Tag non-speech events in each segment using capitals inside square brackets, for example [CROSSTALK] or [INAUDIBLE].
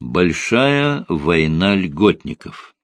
Большая война льготников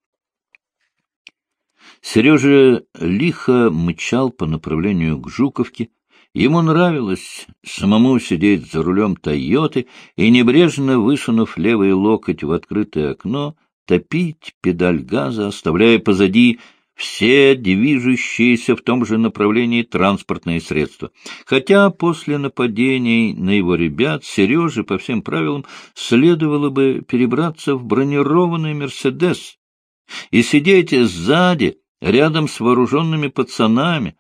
Сережа лихо мчал по направлению к Жуковке. Ему нравилось самому сидеть за рулем «Тойоты» и, небрежно высунув левый локоть в открытое окно, топить педаль газа, оставляя позади все движущиеся в том же направлении транспортные средства. Хотя после нападений на его ребят Сереже, по всем правилам, следовало бы перебраться в бронированный «Мерседес» и сидеть сзади, рядом с вооруженными пацанами.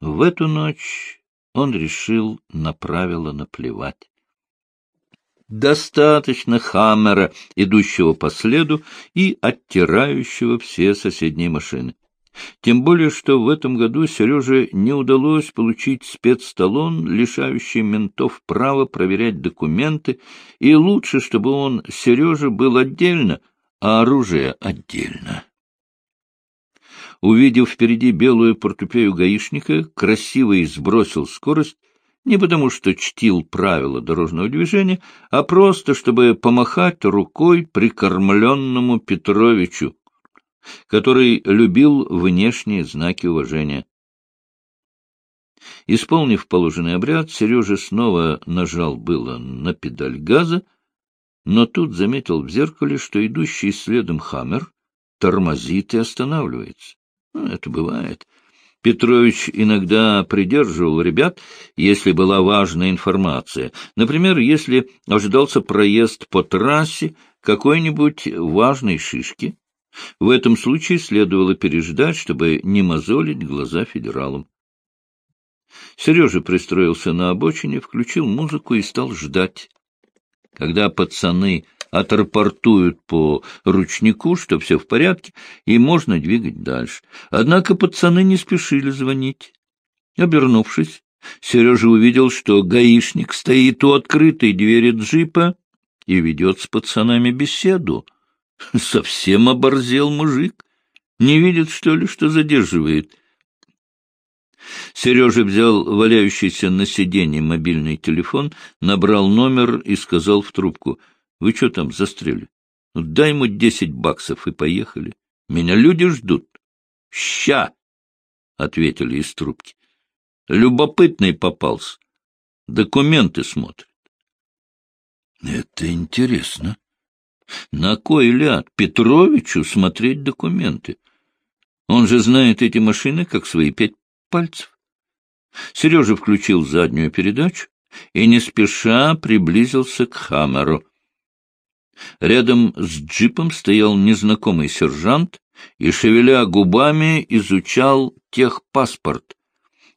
В эту ночь он решил на правила наплевать. Достаточно Хаммера, идущего по следу и оттирающего все соседние машины. Тем более, что в этом году Сереже не удалось получить спецталон, лишающий ментов права проверять документы, и лучше, чтобы он, Сережа, был отдельно, а оружие отдельно. Увидев впереди белую портупею гаишника, красивый сбросил скорость, не потому что чтил правила дорожного движения, а просто чтобы помахать рукой прикормленному Петровичу, который любил внешние знаки уважения. Исполнив положенный обряд, Сережа снова нажал было на педаль газа, но тут заметил в зеркале, что идущий следом Хаммер тормозит и останавливается. Ну, это бывает. Петрович иногда придерживал ребят, если была важная информация. Например, если ожидался проезд по трассе какой-нибудь важной шишки. В этом случае следовало переждать, чтобы не мозолить глаза федералам. Сережа пристроился на обочине, включил музыку и стал ждать. Когда пацаны отрапортуют по ручнику, что все в порядке, и можно двигать дальше. Однако пацаны не спешили звонить. Обернувшись, Сережа увидел, что гаишник стоит у открытой двери джипа и ведет с пацанами беседу. [LAUGHS] Совсем оборзел мужик. Не видит, что ли, что задерживает? Сережа взял валяющийся на сиденье мобильный телефон, набрал номер и сказал в трубку — вы что там застряли? Ну, дай ему десять баксов и поехали. Меня люди ждут. — Ща! — ответили из трубки. Любопытный попался. Документы смотрит. — Это интересно. На кой ляд Петровичу смотреть документы? Он же знает эти машины, как свои пять пальцев. Сережа включил заднюю передачу и не спеша приблизился к Хаммеру. Рядом с джипом стоял незнакомый сержант и, шевеля губами, изучал техпаспорт.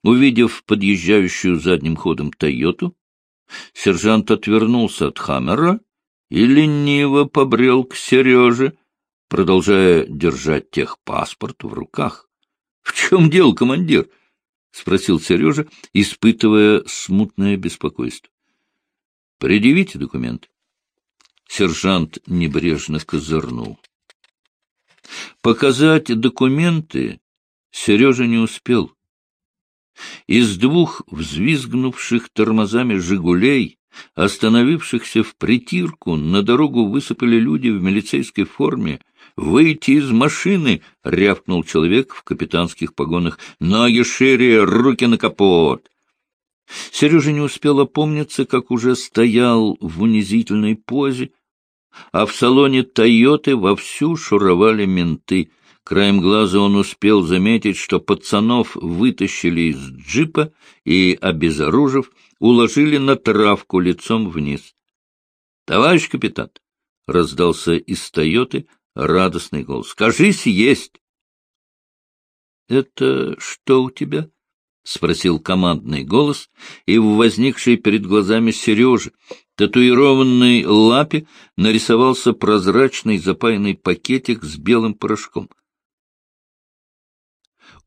Увидев подъезжающую задним ходом «Тойоту», сержант отвернулся от Хаммера и лениво побрел к Сереже, продолжая держать техпаспорт в руках. — В чем дело, командир? — спросил Сережа, испытывая смутное беспокойство. — Предъявите документ. Сержант небрежно козырнул. Показать документы Сережа не успел. Из двух взвизгнувших тормозами «Жигулей», остановившихся в притирку, на дорогу высыпали люди в милицейской форме. «Выйти из машины!» — рявкнул человек в капитанских погонах. «Ноги шире, руки на капот!» Сережа не успел опомниться, как уже стоял в унизительной позе, а в салоне «Тойоты» вовсю шуровали менты. Краем глаза он успел заметить, что пацанов вытащили из джипа и, обезоружив, уложили на травку лицом вниз. — Товарищ капитан! — раздался из «Тойоты» радостный голос. — Кажись, есть! — Это что у тебя? — спросил командный голос, и в возникшей перед глазами Сережи татуированной лапе нарисовался прозрачный запаянный пакетик с белым порошком.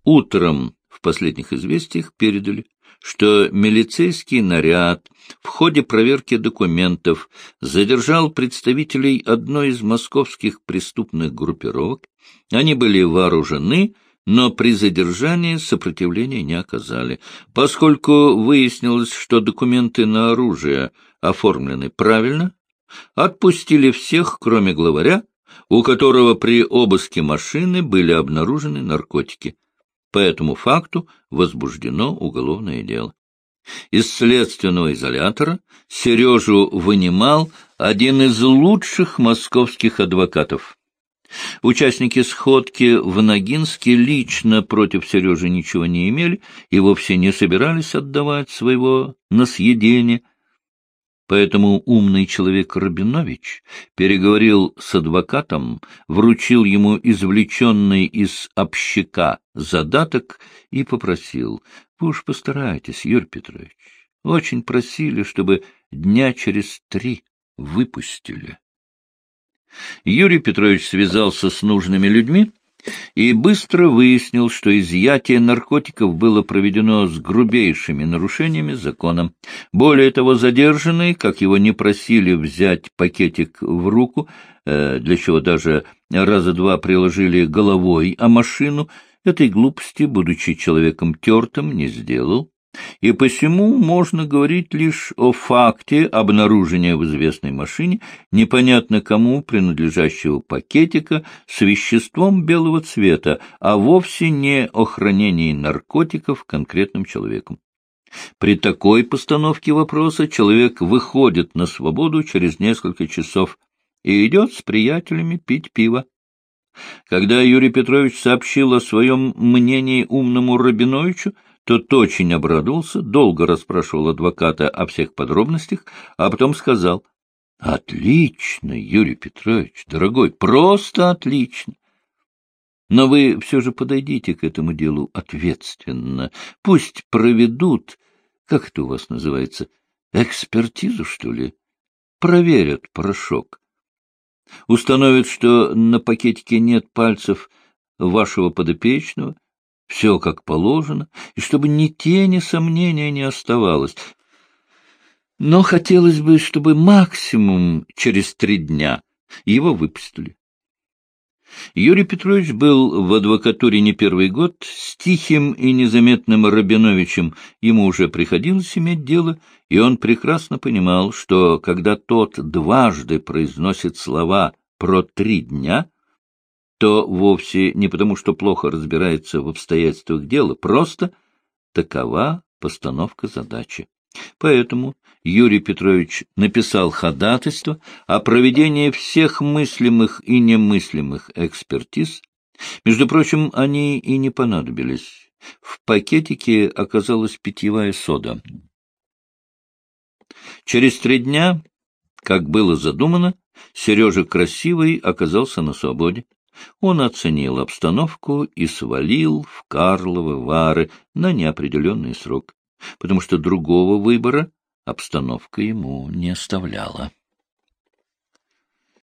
Утром в последних известиях передали, что милицейский наряд в ходе проверки документов задержал представителей одной из московских преступных группировок. Они были вооружены, но при задержании сопротивления не оказали, поскольку выяснилось, что документы на оружие оформлены правильно, Отпустили всех, кроме главаря, у которого при обыске машины были обнаружены наркотики. По этому факту возбуждено уголовное дело. Из следственного изолятора Сережу вынимал один из лучших московских адвокатов. Участники сходки в Ногинске лично против Сережи ничего не имели и вовсе не собирались отдавать своего на съедение. Поэтому умный человек Рабинович переговорил с адвокатом, вручил ему извлеченный из общака задаток и попросил, — Вы уж постарайтесь, Юрий Петрович. Очень просили, чтобы дня через три выпустили. Юрий Петрович связался с нужными людьми и быстро выяснил, что изъятие наркотиков было проведено с грубейшими нарушениями закона. Более того, задержанный, как его не просили взять пакетик в руку, э, для чего даже раза два приложили головой о машину, этой глупости, будучи человеком тертым, не сделал и посему можно говорить лишь о факте обнаружения в известной машине непонятно кому принадлежащего пакетика с веществом белого цвета, а вовсе не о хранении наркотиков конкретным человеком. При такой постановке вопроса человек выходит на свободу через несколько часов и идет с приятелями пить пиво. Когда Юрий Петрович сообщил о своем мнении умному Рабиновичу, тот очень обрадовался, долго расспрашивал адвоката о всех подробностях, а потом сказал, — Отлично, Юрий Петрович, дорогой, просто отлично. Но вы все же подойдите к этому делу ответственно. Пусть проведут, как это у вас называется, экспертизу, что ли? Проверят порошок. Установят, что на пакетике нет пальцев вашего подопечного, все как положено, и чтобы ни тени сомнения не оставалось. Но хотелось бы, чтобы максимум через три дня его выпустили. Юрий Петрович был в адвокатуре не первый год, с тихим и незаметным Рабиновичем ему уже приходилось иметь дело, и он прекрасно понимал, что когда тот дважды произносит слова про три дня — то вовсе не потому, что плохо разбирается в обстоятельствах дела, просто такова постановка задачи. Поэтому Юрий Петрович написал ходатайство о проведении всех мыслимых и немыслимых экспертиз. Между прочим, они и не понадобились. В пакетике оказалась питьевая сода. Через три дня, как было задумано, Сережа Красивый оказался на свободе. Он оценил обстановку и свалил в Карловы Вары на неопределенный срок, потому что другого выбора обстановка ему не оставляла.